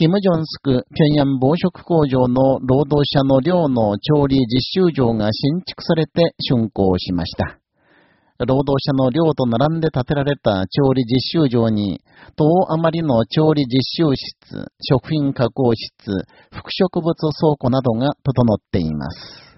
キム・ジョンスク平壌防食工場の労働者の寮の調理実習場が新築されて竣工しました。労働者の寮と並んで建てられた調理実習場に、等余りの調理実習室、食品加工室、副植物倉庫などが整っています。